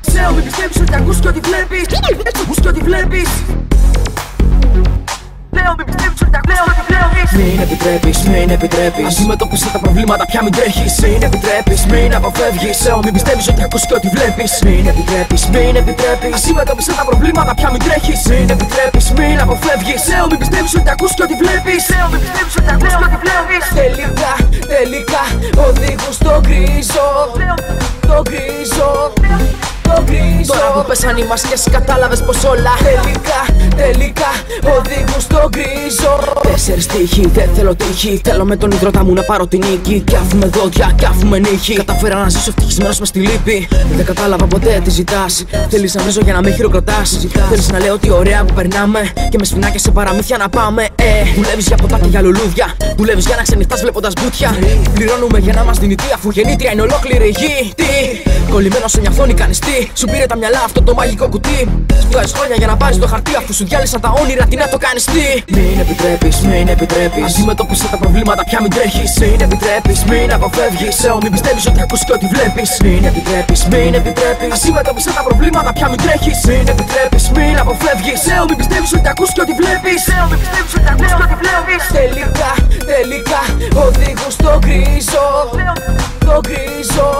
Σέω μην πιστέψεις ότι ακούς και ότι βλέπεις. Ακούς και ότι βλέπεις Μην επιτρέπεις, μην επιτρέπεις. Αντιμετώπισε τα προβλήματα πια μην τρέχεις. Μην επιτρέπεις, μην αποφεύγεις. Σέω μην πιστεύεις ότι ακούς και ότι βλέπεις. Μην επιτρέπεις, μην επιτρέπεις. Αντιμετώπισε τα προβλήματα πια μην τρέχεις. Μην επιτρέπεις, μην αποφεύγεις. Σέω μην πιστεύεις ότι ακούς και ότι βλέπεις. Σέω μην πιστεύεις ότι ακούς και ότι βλέπεις. Τελικά, τελικά οδηγούν στο γκρίζο Το γκρίζο το γκρίζο Τώρα που πέσαν οι μασκές κατάλαβες πως όλα Τελικά, τελικά οδηγούν στο γκρίζο Τέσσερις τύχοι, δεν θέλω τύχη. Θέλω με τον υδρότα μου να πάρω την νίκη. Κι αφού με δόντια, κι αφού με νύχη Καταφέρα να ζήσω ευτυχισμένος μες στη λύπη. Δεν κατάλαβα ποτέ τι ζητάς. Θέλεις να βρίζω για να με χειροκροτάς. Θέλεις να λέω τι ωραία που περνάμε. Και με σφινάκια σε παραμύθια να πάμε. Ε, δουλεύεις για ποτά και για λουλούδια. Δουλεύεις για να ξενυχτάς βλέποντας μπούτια. Πληρώνουμε για να μας δίνει τι αφού γεννήτρια είναι ολόκληρη η γη. Τι, κολλημένο σε μια φθόνη κάνεις τι Σου πήρε τα μυαλά αυτό το μαγικό κουτί. Σπουδάζεις χρόνια για να πάρεις το χαρτί Αφού σου διάλυσαν τα όνειρα τι να το κάνεις τι; Μην επιτρέπεις, μην επιτρέπεις. Αντιμετώπισε τα προβλήματα πια μην τρέχεις. Μην επιτρέπεις, μην αποφεύγεις. Σεω μην πιστεύεις ότι ακούς και ότι βλέπεις. Μην επιτρέπεις, μην επιτρέπεις. Αντιμετώπισε τα προβλήματα πια μην τρέχεις. Μην επιτρέπεις, μην αποφεύγεις. Σεω μην πιστεύεις ότι ακούς και ότι βλέπεις. Σεω μην πιστεύεις ότι ακούς και ότι βλέπεις. Τελικά, τελικά οδηγούν στο γκρίζο. Το γκρίζο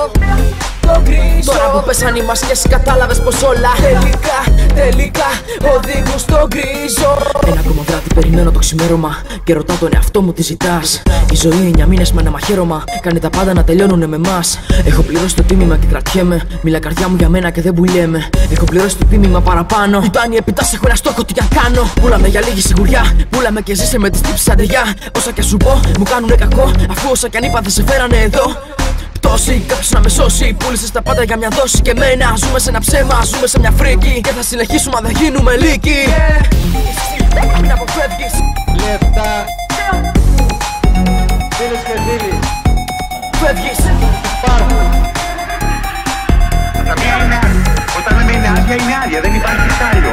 το γκρίζο Τώρα που πέσαν οι μασκές κατάλαβες πως όλα Τελικά, τελικά οδηγούν στο γκρίζο Ένα ακόμα βράδυ περιμένω το ξημέρωμα Και ρωτάω τον εαυτό μου τι ζητάς. Η ζωή εννιά μήνες με ένα μαχαίρωμα Κάνει τα πάντα να τελειώνουνε με μας Έχω πληρώσει το τίμημα και κρατιέμαι Μιλά καρδιά μου για μένα και δεν πουλιέμαι. Έχω πληρώσει το τίμημα παραπάνω Ήταν η επιτάση έχω ένα στόχο τι για κάνω. Πούλαμε για λίγη σιγουριά Πούλαμε και ζήσε με τις τύψεις αντεγιά Όσα και σου πω μου κάνουνε κακό Αφού όσα κι αν είπα δεν σε φέρανε εδώ πτώση Κάποιο να με σώσει. Πούλησες τα πάντα για μια δόση και μένα. Ζούμε σε ένα ψέμα, ζούμε σε μια φρίκη. Και θα συνεχίσουμε αν δεν γίνουμε λύκοι. Yeah. Μην αποφεύγεις. Λεφτά. Φίλες και φίλοι. Φεύγεις. Υπάρχουν. Όταν μία είναι όταν λέμε είναι άδεια, είναι άδεια. Δεν υπάρχει άλλο.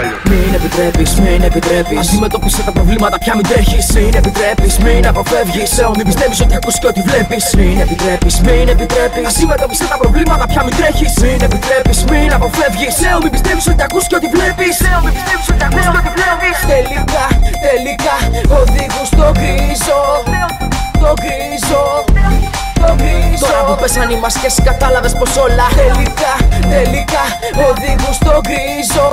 Αλλιώ. Μην επιτρέπεις, μην επιτρέπεις. Αντιμετώπισε τα προβλήματα πια μην τρέχεις. Μην επιτρέπεις, μην αποφεύγεις. Σεω μην πιστεύεις ότι ακούς και ότι βλέπεις. Μην επιτρέπεις, μην επιτρέπεις. Αντιμετώπισε τα προβλήματα πια μην τρέχεις. Μην επιτρέπεις, μην αποφεύγεις. Σεω μην πιστεύεις ότι ακούς και ότι βλέπεις. Σεω μην πιστεύεις ότι ακούς και ότι βλέπεις. Τελικά, τελικά οδηγούν στο γκρίζο. Το γκρίζο. Το γκρίζο Τώρα που πέσαν οι μασκές κατάλαβες πως όλα Τελικά, τελικά οδηγούν στο γκρίζο